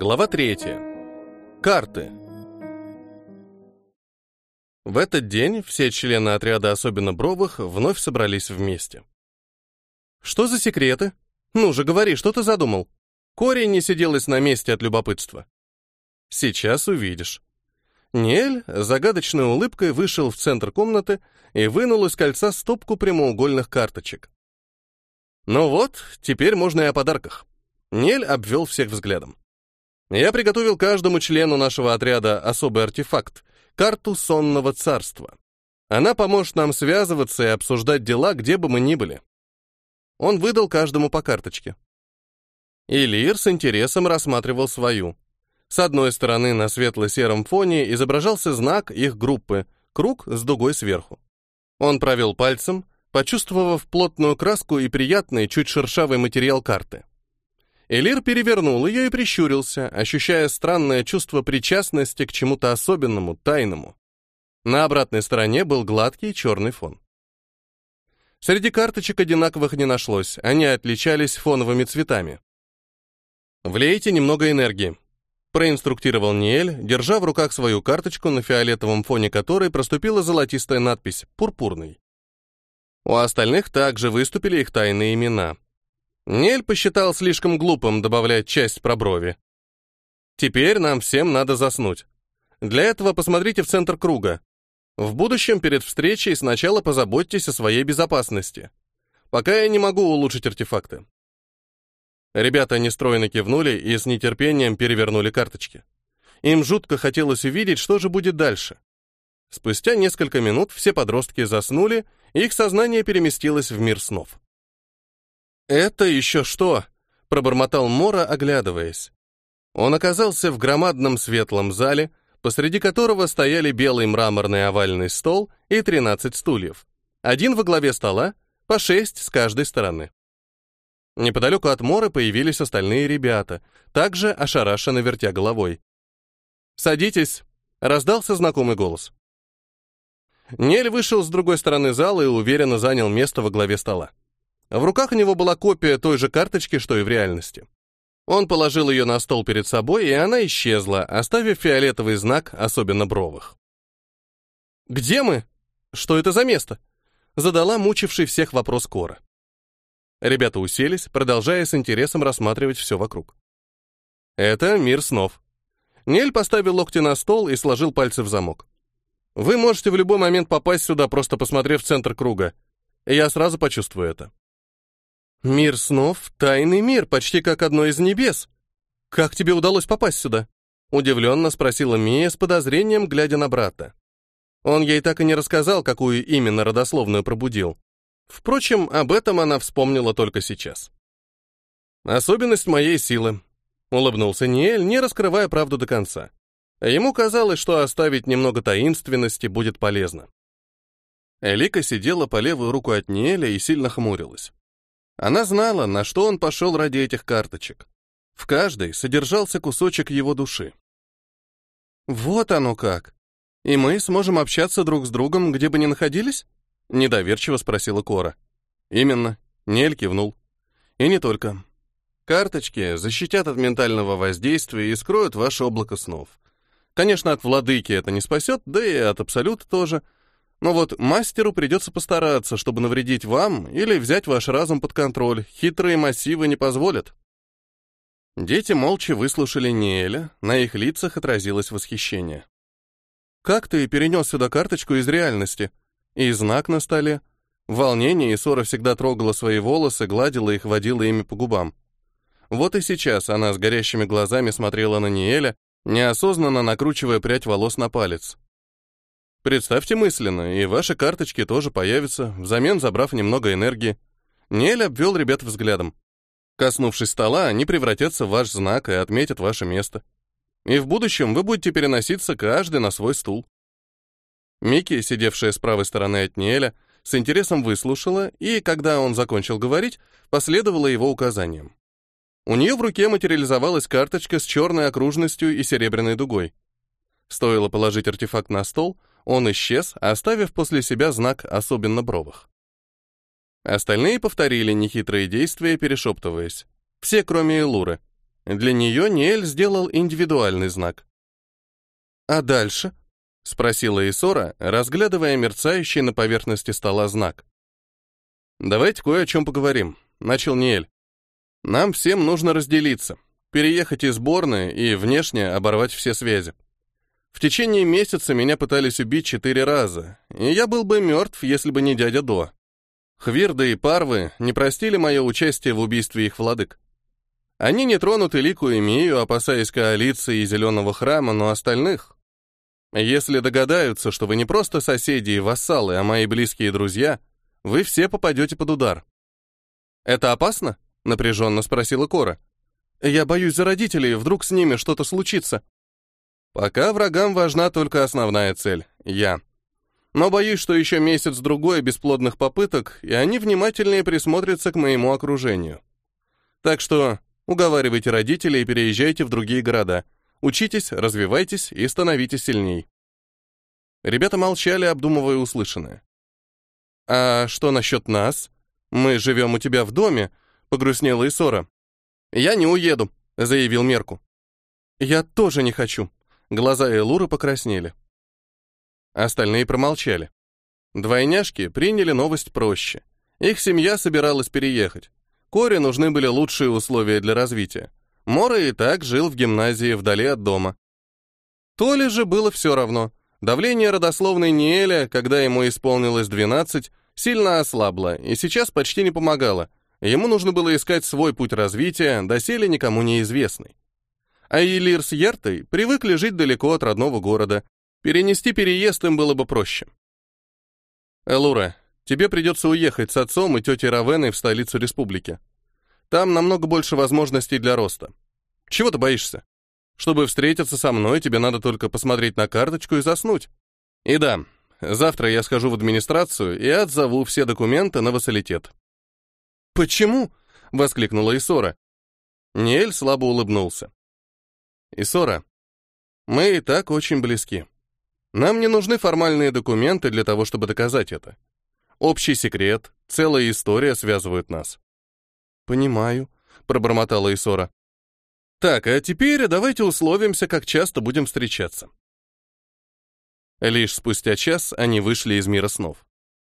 Глава 3. Карты. В этот день все члены отряда особенно бровых вновь собрались вместе. «Что за секреты? Ну же, говори, что ты задумал?» Кори не сиделась на месте от любопытства. «Сейчас увидишь». Ниэль загадочной улыбкой вышел в центр комнаты и вынул из кольца стопку прямоугольных карточек. «Ну вот, теперь можно и о подарках». Нель обвел всех взглядом. Я приготовил каждому члену нашего отряда особый артефакт — карту сонного царства. Она поможет нам связываться и обсуждать дела, где бы мы ни были. Он выдал каждому по карточке. Илир с интересом рассматривал свою. С одной стороны на светло-сером фоне изображался знак их группы — круг с дугой сверху. Он провел пальцем, почувствовав плотную краску и приятный, чуть шершавый материал карты. Элир перевернул ее и прищурился, ощущая странное чувство причастности к чему-то особенному, тайному. На обратной стороне был гладкий черный фон. Среди карточек одинаковых не нашлось, они отличались фоновыми цветами. «Влейте немного энергии», — проинструктировал Ниэль, держа в руках свою карточку, на фиолетовом фоне которой проступила золотистая надпись «Пурпурный». У остальных также выступили их тайные имена. Нель посчитал слишком глупым добавлять часть про брови. Теперь нам всем надо заснуть. Для этого посмотрите в центр круга. В будущем перед встречей сначала позаботьтесь о своей безопасности. Пока я не могу улучшить артефакты. Ребята нестройно кивнули и с нетерпением перевернули карточки. Им жутко хотелось увидеть, что же будет дальше. Спустя несколько минут все подростки заснули, их сознание переместилось в мир снов. «Это еще что?» — пробормотал Мора, оглядываясь. Он оказался в громадном светлом зале, посреди которого стояли белый мраморный овальный стол и 13 стульев. Один во главе стола, по шесть с каждой стороны. Неподалеку от Мора появились остальные ребята, также ошарашенно вертя головой. «Садитесь!» — раздался знакомый голос. Нель вышел с другой стороны зала и уверенно занял место во главе стола. В руках у него была копия той же карточки, что и в реальности. Он положил ее на стол перед собой, и она исчезла, оставив фиолетовый знак, особенно бровых. «Где мы? Что это за место?» Задала мучивший всех вопрос Кора. Ребята уселись, продолжая с интересом рассматривать все вокруг. Это мир снов. Нель поставил локти на стол и сложил пальцы в замок. Вы можете в любой момент попасть сюда, просто посмотрев в центр круга. Я сразу почувствую это. Мир снов — тайный мир, почти как одно из небес. Как тебе удалось попасть сюда? Удивленно спросила Мия с подозрением, глядя на брата. Он ей так и не рассказал, какую именно родословную пробудил. Впрочем, об этом она вспомнила только сейчас. «Особенность моей силы», — улыбнулся Ниэль, не раскрывая правду до конца. Ему казалось, что оставить немного таинственности будет полезно. Элика сидела по левую руку от Ниэля и сильно хмурилась. Она знала, на что он пошел ради этих карточек. В каждой содержался кусочек его души. «Вот оно как! И мы сможем общаться друг с другом, где бы ни находились?» — недоверчиво спросила Кора. «Именно», — Нель кивнул. «И не только. Карточки защитят от ментального воздействия и скроют ваше облако снов. Конечно, от владыки это не спасет, да и от абсолюта тоже — но вот мастеру придется постараться, чтобы навредить вам или взять ваш разум под контроль. Хитрые массивы не позволят. Дети молча выслушали Неэля, на их лицах отразилось восхищение. «Как ты перенес сюда карточку из реальности? И знак на столе?» В волнении Сора всегда трогала свои волосы, гладила их, водила ими по губам. Вот и сейчас она с горящими глазами смотрела на Неэля, неосознанно накручивая прядь волос на палец. Представьте мысленно, и ваши карточки тоже появятся, взамен забрав немного энергии. Нель обвел ребят взглядом. Коснувшись стола, они превратятся в ваш знак и отметят ваше место. И в будущем вы будете переноситься каждый на свой стул. Микки, сидевшая с правой стороны от Неля, с интересом выслушала и, когда он закончил говорить, последовала его указаниям. У нее в руке материализовалась карточка с черной окружностью и серебряной дугой. Стоило положить артефакт на стол, он исчез, оставив после себя знак особенно бровых. Остальные повторили нехитрые действия, перешептываясь. Все, кроме Элуры. Для нее Ниэль сделал индивидуальный знак. «А дальше?» — спросила Исора, разглядывая мерцающий на поверхности стола знак. «Давайте кое о чем поговорим», — начал Ниэль. «Нам всем нужно разделиться, переехать из Борны и внешне оборвать все связи. В течение месяца меня пытались убить четыре раза, и я был бы мертв, если бы не дядя До. Хвирды и Парвы не простили мое участие в убийстве их владык. Они не тронут Илику и Мию, опасаясь коалиции и Зеленого храма, но остальных... Если догадаются, что вы не просто соседи и вассалы, а мои близкие друзья, вы все попадете под удар. «Это опасно?» — напряженно спросила Кора. «Я боюсь за родителей, вдруг с ними что-то случится». «Пока врагам важна только основная цель — я. Но боюсь, что еще месяц-другой бесплодных попыток, и они внимательнее присмотрятся к моему окружению. Так что уговаривайте родителей и переезжайте в другие города. Учитесь, развивайтесь и становитесь сильней». Ребята молчали, обдумывая услышанное. «А что насчет нас? Мы живем у тебя в доме», — погрустнела Исора. «Я не уеду», — заявил Мерку. «Я тоже не хочу». Глаза Элуры покраснели. Остальные промолчали. Двойняшки приняли новость проще. Их семья собиралась переехать. Коре нужны были лучшие условия для развития. Мора и так жил в гимназии вдали от дома. Толе же было все равно. Давление родословной Ниэля, когда ему исполнилось 12, сильно ослабло и сейчас почти не помогало. Ему нужно было искать свой путь развития, доселе никому неизвестный. А Елир с Ертой привыкли жить далеко от родного города. Перенести переезд им было бы проще. Элура, тебе придется уехать с отцом и тетей Равеной в столицу республики. Там намного больше возможностей для роста. Чего ты боишься? Чтобы встретиться со мной, тебе надо только посмотреть на карточку и заснуть. И да, завтра я схожу в администрацию и отзову все документы на вассалитет». «Почему?» — воскликнула Исора. Ниэль слабо улыбнулся. «Исора, мы и так очень близки. Нам не нужны формальные документы для того, чтобы доказать это. Общий секрет, целая история связывают нас». «Понимаю», — пробормотала Исора. Так, а теперь давайте условимся, как часто будем встречаться. Лишь спустя час они вышли из мира снов.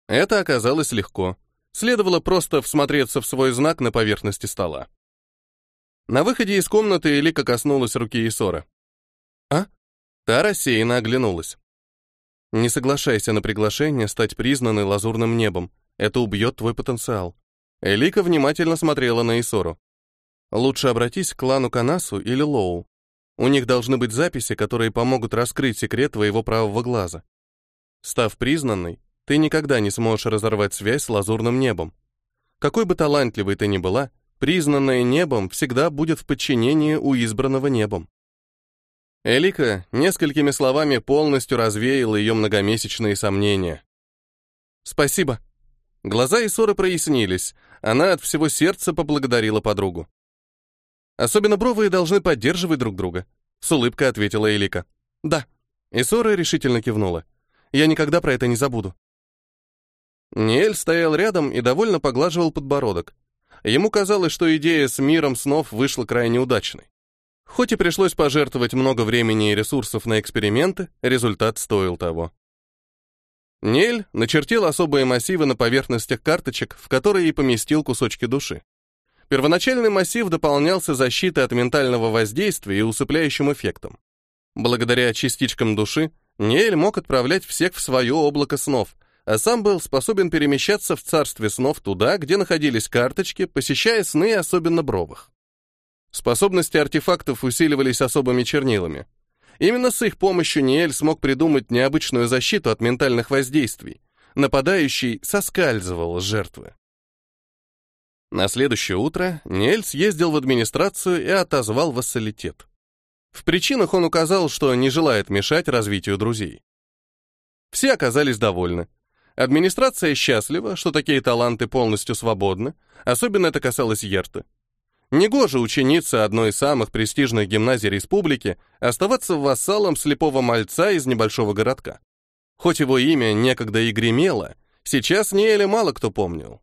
Это оказалось легко. Следовало просто всмотреться в свой знак на поверхности стола. На выходе из комнаты Элика коснулась руки Исора. «А?» Та рассеянно оглянулась. «Не соглашайся на приглашение стать признанной лазурным небом. Это убьет твой потенциал». Элика внимательно смотрела на Исору. Лучше обратись к клану Канасу или Лоу. У них должны быть записи, которые помогут раскрыть секрет твоего правого глаза. Став признанной, ты никогда не сможешь разорвать связь с лазурным небом. Какой бы талантливой ты ни была, признанная небом всегда будет в подчинении у избранного небом. Элика несколькими словами полностью развеяла ее многомесячные сомнения. «Спасибо». Глаза Исоры прояснились, она от всего сердца поблагодарила подругу. Особенно бровые должны поддерживать друг друга. С улыбкой ответила Элика. Да. И Сора решительно кивнула. Я никогда про это не забуду. Ниэль стоял рядом и довольно поглаживал подбородок. Ему казалось, что идея с миром снов вышла крайне удачной. Хоть и пришлось пожертвовать много времени и ресурсов на эксперименты, результат стоил того. Нель начертил особые массивы на поверхностях карточек, в которые и поместил кусочки души. Первоначальный массив дополнялся защитой от ментального воздействия и усыпляющим эффектом. Благодаря частичкам души Ниэль мог отправлять всех в свое облако снов, а сам был способен перемещаться в царстве снов туда, где находились карточки, посещая сны особенно бровых. Способности артефактов усиливались особыми чернилами. Именно с их помощью Ниэль смог придумать необычную защиту от ментальных воздействий. Нападающий соскальзывал с жертвы. На следующее утро Ниэль съездил в администрацию и отозвал вассалитет. В причинах он указал, что не желает мешать развитию друзей. Все оказались довольны. Администрация счастлива, что такие таланты полностью свободны, особенно это касалось Ерты. Негоже ученица одной из самых престижных гимназий республики оставаться вассалом слепого мальца из небольшого городка. Хоть его имя некогда и гремело, сейчас Ниэля мало кто помнил.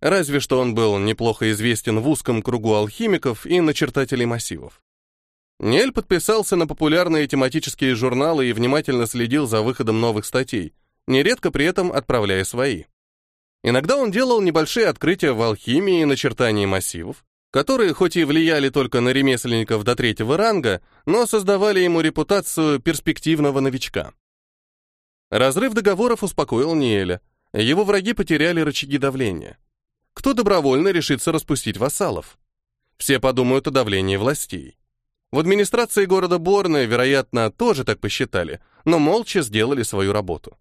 разве что он был неплохо известен в узком кругу алхимиков и начертателей массивов. Нель подписался на популярные тематические журналы и внимательно следил за выходом новых статей, нередко при этом отправляя свои. Иногда он делал небольшие открытия в алхимии и начертании массивов, которые хоть и влияли только на ремесленников до третьего ранга, но создавали ему репутацию перспективного новичка. Разрыв договоров успокоил Ниэля. Его враги потеряли рычаги давления. Кто добровольно решится распустить вассалов? Все подумают о давлении властей. В администрации города Борна, вероятно, тоже так посчитали, но молча сделали свою работу.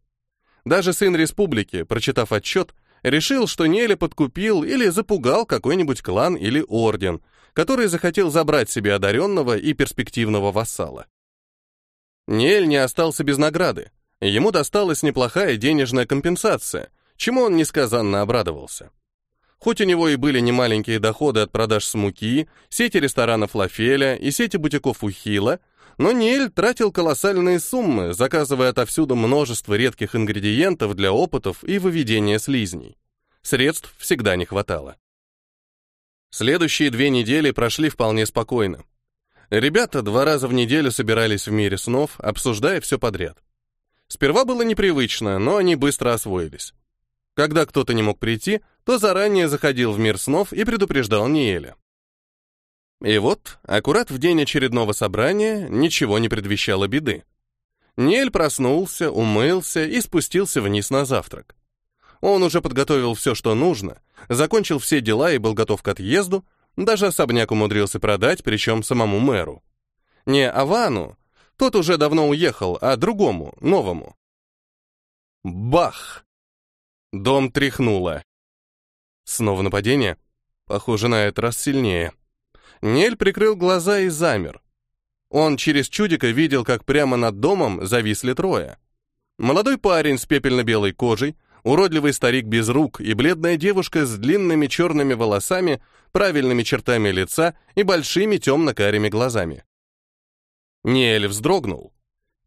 Даже сын республики, прочитав отчет, решил, что Неля подкупил или запугал какой-нибудь клан или орден, который захотел забрать себе одаренного и перспективного вассала. Нель не остался без награды. Ему досталась неплохая денежная компенсация, чему он несказанно обрадовался. Хоть у него и были немаленькие доходы от продаж смуки, сети ресторанов Лафеля и сети бутиков Ухила, но Ниэль тратил колоссальные суммы, заказывая отовсюду множество редких ингредиентов для опытов и выведения слизней. Средств всегда не хватало. Следующие две недели прошли вполне спокойно. Ребята два раза в неделю собирались в мире снов, обсуждая все подряд. Сперва было непривычно, но они быстро освоились. Когда кто-то не мог прийти, то заранее заходил в мир снов и предупреждал Ниэля. И вот, аккурат в день очередного собрания, ничего не предвещало беды. Ниэль проснулся, умылся и спустился вниз на завтрак. Он уже подготовил все, что нужно, закончил все дела и был готов к отъезду, даже особняк умудрился продать, причем самому мэру. Не Авану, тот уже давно уехал, а другому, новому. Бах! Дом тряхнуло. Снова нападение? Похоже, на этот раз сильнее. Нель прикрыл глаза и замер. Он через чудика видел, как прямо над домом зависли трое. Молодой парень с пепельно-белой кожей, уродливый старик без рук и бледная девушка с длинными черными волосами, правильными чертами лица и большими темно-карими глазами. Ниэль вздрогнул.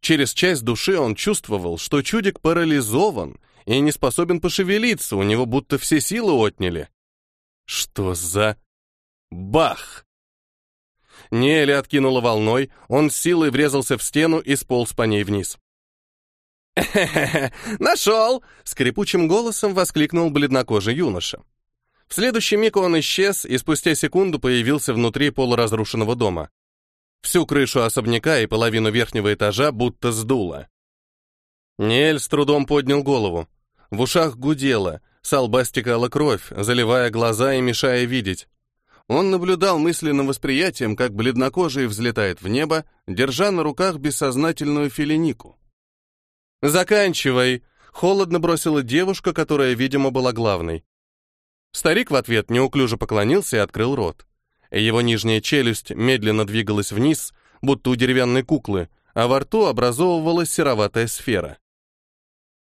Через часть души он чувствовал, что чудик парализован и не способен пошевелиться, у него будто все силы отняли. Что за... Бах! Нелли откинула волной, он с силой врезался в стену и сполз по ней вниз. Нашел!» — скрипучим голосом воскликнул бледнокожий юноша. В следующий миг он исчез и спустя секунду появился внутри полуразрушенного дома. Всю крышу особняка и половину верхнего этажа будто сдуло. Ниэль с трудом поднял голову. В ушах гудело, с стекала кровь, заливая глаза и мешая видеть. Он наблюдал мысленным восприятием, как бледнокожий взлетает в небо, держа на руках бессознательную филинику. «Заканчивай!» — холодно бросила девушка, которая, видимо, была главной. Старик в ответ неуклюже поклонился и открыл рот. Его нижняя челюсть медленно двигалась вниз, будто у деревянной куклы, а во рту образовывалась сероватая сфера.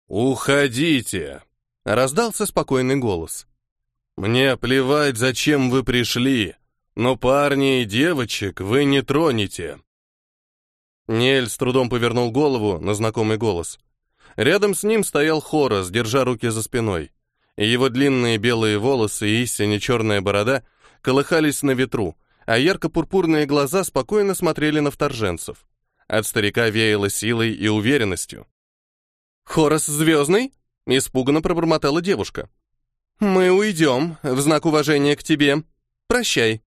«Уходите!» — раздался спокойный голос. «Мне плевать, зачем вы пришли, но парней и девочек вы не тронете». Нель с трудом повернул голову на знакомый голос. Рядом с ним стоял Хорос, держа руки за спиной. Его длинные белые волосы и истине черная борода колыхались на ветру, а ярко-пурпурные глаза спокойно смотрели на вторженцев. От старика веяло силой и уверенностью. «Хорос Звездный?» — испуганно пробормотала девушка. «Мы уйдем, в знак уважения к тебе. Прощай».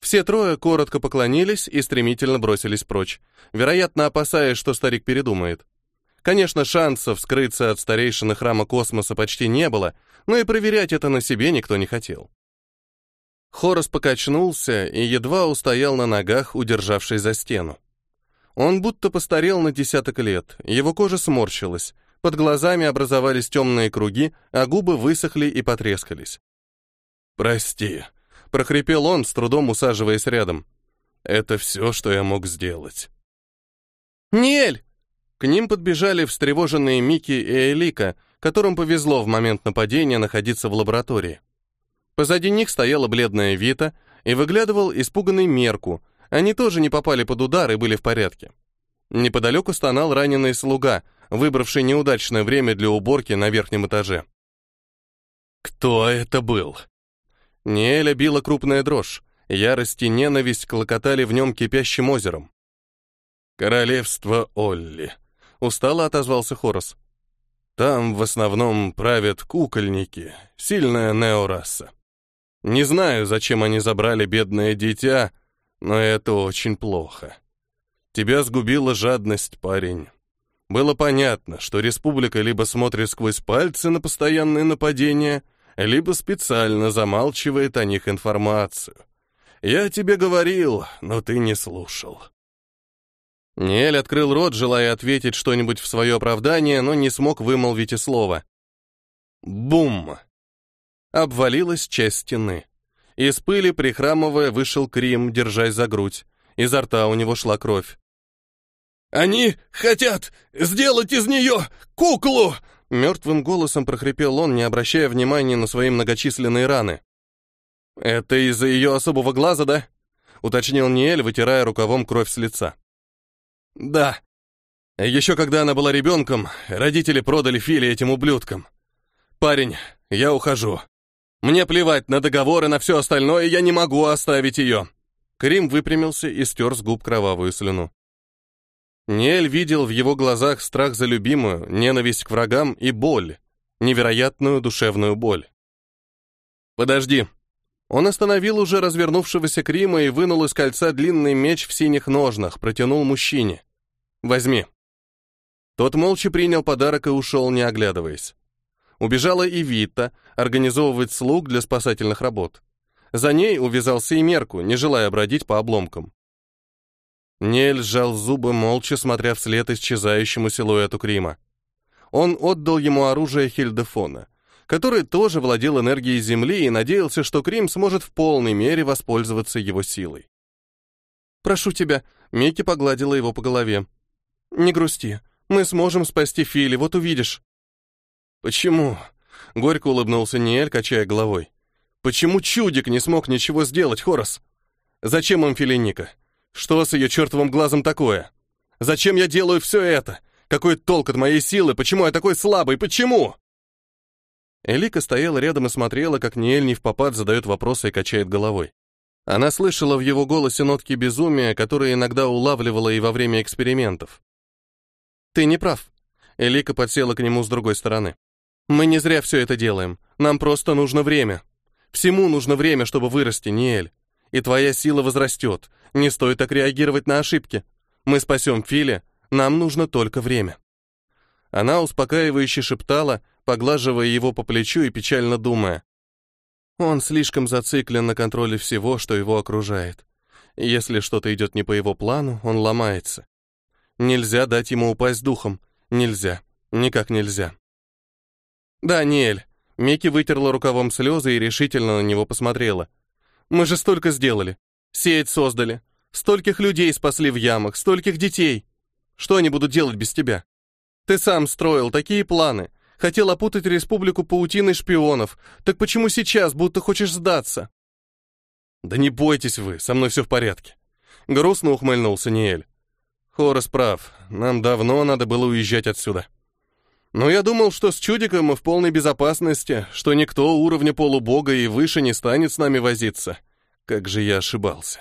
Все трое коротко поклонились и стремительно бросились прочь, вероятно, опасаясь, что старик передумает. Конечно, шансов скрыться от старейшины храма космоса почти не было, но и проверять это на себе никто не хотел. Хорос покачнулся и едва устоял на ногах, удержавшись за стену. Он будто постарел на десяток лет, его кожа сморщилась, под глазами образовались темные круги, а губы высохли и потрескались. «Прости», — прохрипел он, с трудом усаживаясь рядом. «Это все, что я мог сделать». «Ниэль!» К ним подбежали встревоженные Мики и Элика, которым повезло в момент нападения находиться в лаборатории. Позади них стояла бледная Вита и выглядывал испуганный Мерку, они тоже не попали под удар и были в порядке. Неподалеку стонал раненый слуга, выбравший неудачное время для уборки на верхнем этаже. Кто это был? Неэля била крупная дрожь. Ярость и ненависть клокотали в нем кипящим озером. «Королевство Олли», — устало отозвался Хорос. «Там в основном правят кукольники, сильная неораса. Не знаю, зачем они забрали бедное дитя, но это очень плохо. Тебя сгубила жадность, парень. Было понятно, что республика либо смотрит сквозь пальцы на постоянные нападения, либо специально замалчивает о них информацию. Я тебе говорил, но ты не слушал. Ниэль открыл рот, желая ответить что-нибудь в свое оправдание, но не смог вымолвить и слова. Бум! Обвалилась часть стены. Из пыли, прихрамывая, вышел Крим, держась за грудь. Изо рта у него шла кровь. «Они хотят сделать из нее куклу!» Мертвым голосом прохрипел он, не обращая внимания на свои многочисленные раны. «Это из-за ее особого глаза, да?» — уточнил Ниэль, вытирая рукавом кровь с лица. «Да. Еще когда она была ребенком, родители продали Фили этим ублюдкам. Парень, я ухожу. Мне плевать на договоры, на все остальное, я не могу оставить ее». Крим выпрямился и стер с губ кровавую слюну. Ниэль видел в его глазах страх за любимую, ненависть к врагам и боль, невероятную душевную боль. «Подожди». Он остановил уже развернувшегося Крима и вынул из кольца длинный меч в синих ножнах, протянул мужчине. «Возьми». Тот молча принял подарок и ушел, не оглядываясь. Убежала и Вита организовывать слуг для спасательных работ. За ней увязался и Мерку, не желая бродить по обломкам. Нель сжал зубы, молча смотря вслед исчезающему силуэту Крима. Он отдал ему оружие Хильдефона, который тоже владел энергией Земли и надеялся, что Крим сможет в полной мере воспользоваться его силой. «Прошу тебя», — Микки погладила его по голове. «Не грусти, мы сможем спасти Фили, вот увидишь». «Почему?» — горько улыбнулся Ниэль, качая головой. «Почему чудик не смог ничего сделать, Хорос? Зачем им Филиника? Что с ее чертовым глазом такое? Зачем я делаю все это? Какой толк от моей силы? Почему я такой слабый? Почему?» Элика стояла рядом и смотрела, как Ниэль не в попад задает вопросы и качает головой. Она слышала в его голосе нотки безумия, которые иногда улавливала и во время экспериментов. «Ты не прав». Элика подсела к нему с другой стороны. «Мы не зря все это делаем. Нам просто нужно время. Всему нужно время, чтобы вырасти, Ниэль. И твоя сила возрастет. Не стоит так реагировать на ошибки. Мы спасем Филя. Нам нужно только время». Она успокаивающе шептала, поглаживая его по плечу и печально думая. Он слишком зациклен на контроле всего, что его окружает. Если что-то идет не по его плану, он ломается. Нельзя дать ему упасть духом. Нельзя. Никак нельзя. «Да, Ниэль». Микки вытерла рукавом слезы и решительно на него посмотрела. «Мы же столько сделали. Сеть создали. Стольких людей спасли в ямах, стольких детей. Что они будут делать без тебя? Ты сам строил такие планы. Хотел опутать республику паутиной шпионов. Так почему сейчас будто хочешь сдаться?» «Да не бойтесь вы, со мной все в порядке». Грустно ухмыльнулся Ниэль. Хорос прав, нам давно надо было уезжать отсюда. Но я думал, что с чудиком мы в полной безопасности, что никто уровня полубога и выше не станет с нами возиться. Как же я ошибался.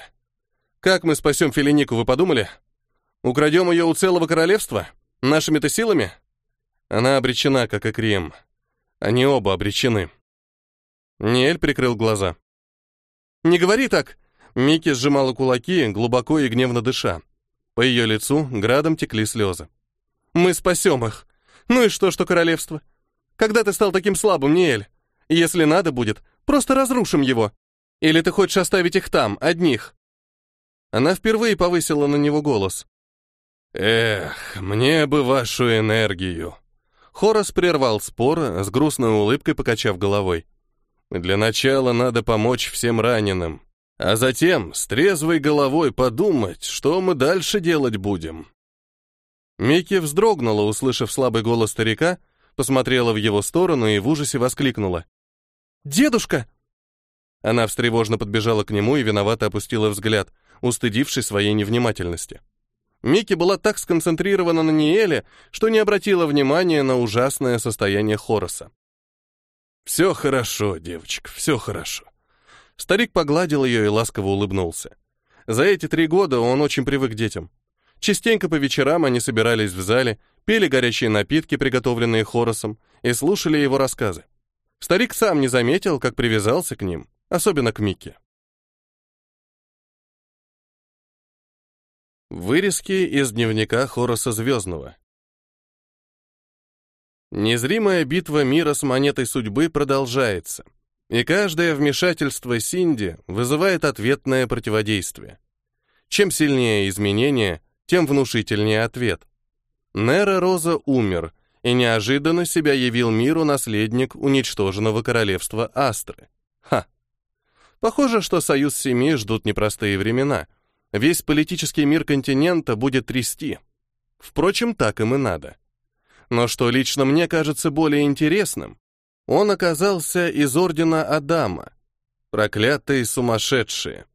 Как мы спасем Филинику, вы подумали? Украдем ее у целого королевства? Нашими-то силами? Она обречена, как и Крем. Они оба обречены. Ниэль прикрыл глаза. «Не говори так!» Микки сжимала кулаки, глубоко и гневно дыша. По ее лицу градом текли слезы. «Мы спасем их. Ну и что, что королевство? Когда ты стал таким слабым, Ниэль? Если надо будет, просто разрушим его. Или ты хочешь оставить их там, одних?» Она впервые повысила на него голос. «Эх, мне бы вашу энергию!» Хорос прервал спор, с грустной улыбкой покачав головой. «Для начала надо помочь всем раненым а затем с трезвой головой подумать, что мы дальше делать будем. Микки вздрогнула, услышав слабый голос старика, посмотрела в его сторону и в ужасе воскликнула. «Дедушка!» Она встревожно подбежала к нему и виновато опустила взгляд, устыдившись своей невнимательности. Микки была так сконцентрирована на Ниэле, что не обратила внимания на ужасное состояние Хороса. Все хорошо, девочка, все хорошо. Старик погладил ее и ласково улыбнулся. За эти три года он очень привык к детям. Частенько по вечерам они собирались в зале, пили горячие напитки, приготовленные Хоросом, и слушали его рассказы. Старик сам не заметил, как привязался к ним, особенно к Микке. Вырезки из дневника Хороса Звездного. Незримая битва мира с монетой судьбы продолжается, и каждое вмешательство Синди вызывает ответное противодействие. Чем сильнее изменения, тем внушительнее ответ. Нера Роза умер, и неожиданно себя явил миру наследник уничтоженного королевства Астры. Ха! Похоже, что Союз Семи ждут непростые времена — Весь политический мир континента будет трясти. Впрочем, так им и надо. Но что лично мне кажется более интересным, он оказался из ордена Адама. Проклятые сумасшедшие.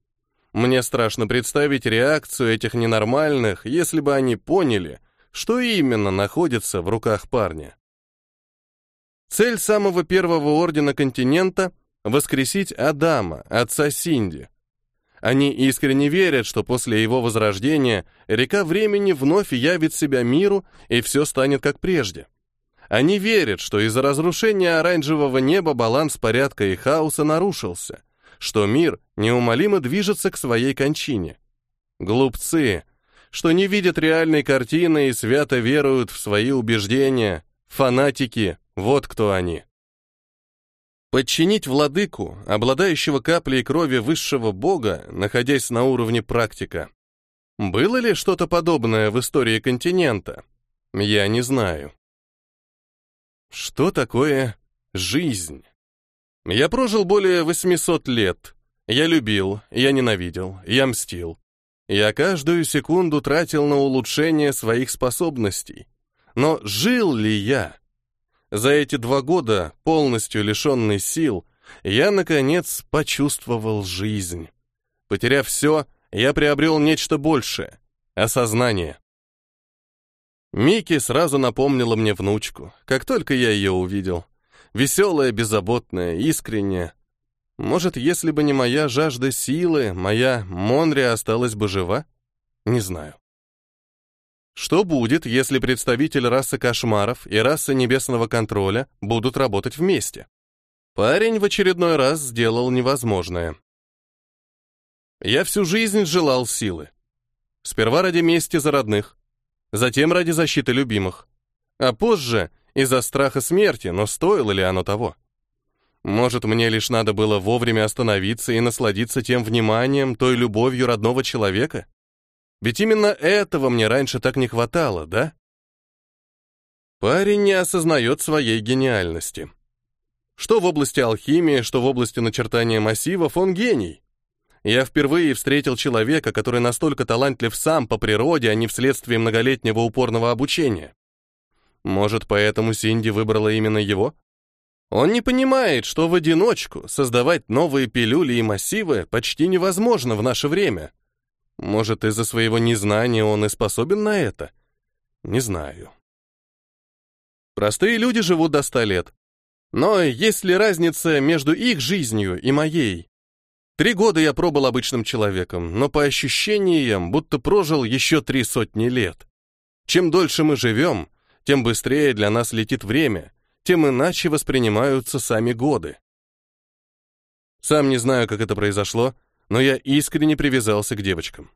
Мне страшно представить реакцию этих ненормальных, если бы они поняли, что именно находится в руках парня. Цель самого первого ордена континента — воскресить Адама, отца Синди. Они искренне верят, что после его возрождения река времени вновь явит себя миру, и все станет как прежде. Они верят, что из-за разрушения оранжевого неба баланс порядка и хаоса нарушился, что мир неумолимо движется к своей кончине. Глупцы, что не видят реальной картины и свято веруют в свои убеждения, фанатики, вот кто они. Подчинить владыку, обладающего каплей крови высшего бога, находясь на уровне практика. Было ли что-то подобное в истории континента? Я не знаю. Что такое жизнь? Я прожил более 800 лет. Я любил, я ненавидел, я мстил. Я каждую секунду тратил на улучшение своих способностей. Но жил ли я? За эти два года, полностью лишенный сил, я, наконец, почувствовал жизнь. Потеряв все, я приобрел нечто большее — осознание. Микки сразу напомнила мне внучку, как только я ее увидел. Веселая, беззаботная, искренняя. Может, если бы не моя жажда силы, моя Монри осталась бы жива? Не знаю. Что будет, если представитель расы кошмаров и расы небесного контроля будут работать вместе? Парень в очередной раз сделал невозможное. Я всю жизнь желал силы. Сперва ради мести за родных, затем ради защиты любимых, а позже из-за страха смерти, но стоило ли оно того? Может, мне лишь надо было вовремя остановиться и насладиться тем вниманием, той любовью родного человека? Ведь именно этого мне раньше так не хватало, да? Парень не осознает своей гениальности. Что в области алхимии, что в области начертания массивов, он гений. Я впервые встретил человека, который настолько талантлив сам по природе, а не вследствие многолетнего упорного обучения. Может, поэтому Синди выбрала именно его? Он не понимает, что в одиночку создавать новые пилюли и массивы почти невозможно в наше время — может, из-за своего незнания он и способен на это? Не знаю. Простые люди живут до ста лет. Но есть ли разница между их жизнью и моей? Три года я пробыл обычным человеком, но по ощущениям, будто прожил еще три сотни лет. Чем дольше мы живем, тем быстрее для нас летит время, тем иначе воспринимаются сами годы. Сам не знаю, как это произошло, но я искренне привязался к девочкам.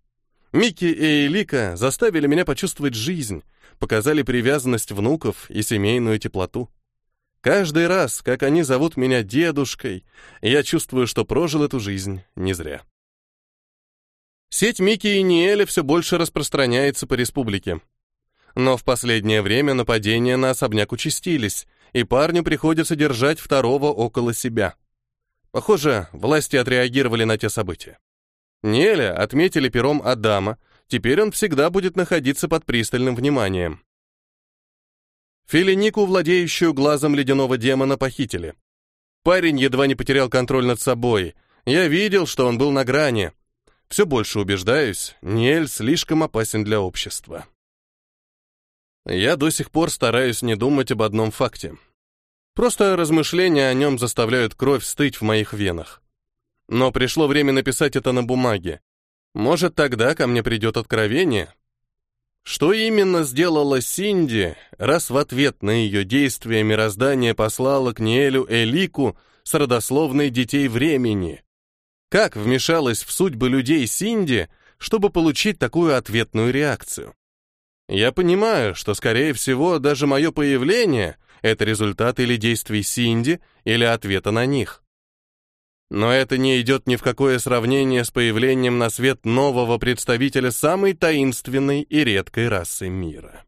Микки и Элика заставили меня почувствовать жизнь, показали привязанность внуков и семейную теплоту. Каждый раз, как они зовут меня дедушкой, я чувствую, что прожил эту жизнь не зря. Сеть Микки и Ниэля все больше распространяется по республике. Но в последнее время нападения на особняк участились, и парню приходится держать второго около себя. Похоже, власти отреагировали на те события. Неля отметили пером Адама, теперь он всегда будет находиться под пристальным вниманием. Филинику, владеющую глазом ледяного демона, похитили. Парень едва не потерял контроль над собой. Я видел, что он был на грани. Все больше убеждаюсь, Ниэль слишком опасен для общества. Я до сих пор стараюсь не думать об одном факте. Просто размышления о нем заставляют кровь стыть в моих венах. Но пришло время написать это на бумаге. Может, тогда ко мне придет откровение? Что именно сделала Синди, раз в ответ на ее действия мироздание послало к Ниэлю Элику с родословной детей времени? Как вмешалась в судьбы людей Синди, чтобы получить такую ответную реакцию? Я понимаю, что, скорее всего, даже мое появление — это результат или действий Синди, или ответа на них. Но это не идет ни в какое сравнение с появлением на свет нового представителя самой таинственной и редкой расы мира.